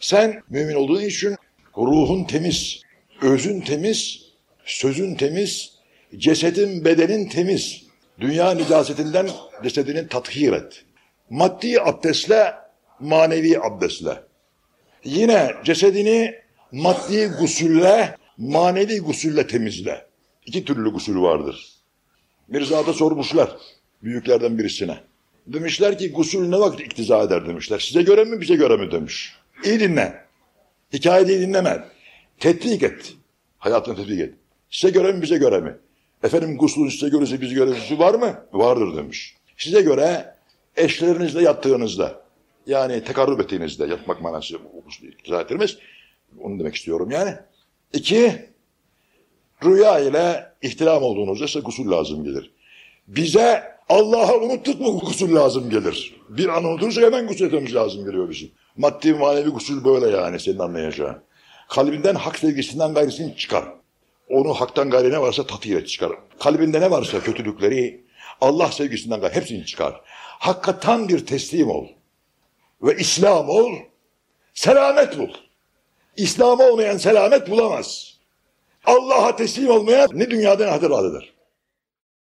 Sen mümin olduğun için ruhun temiz, özün temiz, sözün temiz, cesedin, bedenin temiz. Dünya nicasetinden cesedini tathir et. Maddi abdestle, manevi abdestle. Yine cesedini maddi gusülle, manevi gusülle temizle. İki türlü gusül vardır. Bir zata sormuşlar büyüklerden birisine. Demişler ki gusül ne vakit iktiza eder demişler. Size göre mi bize göre mi demiş. İyi dinle. Hikayeyi dinleme. Tetkik et. Hayatını tetkik et. Size göre mi bize göre mi? Efendim guslun size göresi bize göresi var mı? Vardır demiş. Size göre eşlerinizle yattığınızda yani tekarrub ettiğinizde yatmak manası ettirmez. Onu demek istiyorum yani. İki, rüya ile ihtilam olduğunuzda size gusül lazım gelir. Bize Allah'ı unuttuk mu gusül lazım gelir. Bir an unutursa hemen gusül etmemiz lazım geliyor bizim. Maddi manevi gusül böyle yani senin anlayacağın. Kalbinden hak sevgisinden gayrısını çıkar. Onu haktan gayrı ne varsa tatih et çıkar. Kalbinde ne varsa kötülükleri Allah sevgisinden gayrı hepsini çıkar. Hakikaten bir teslim ol. Ve İslam ol. Selamet bul. İslam olmayan selamet bulamaz. Allah'a teslim olmayan ne dünyada ne eder.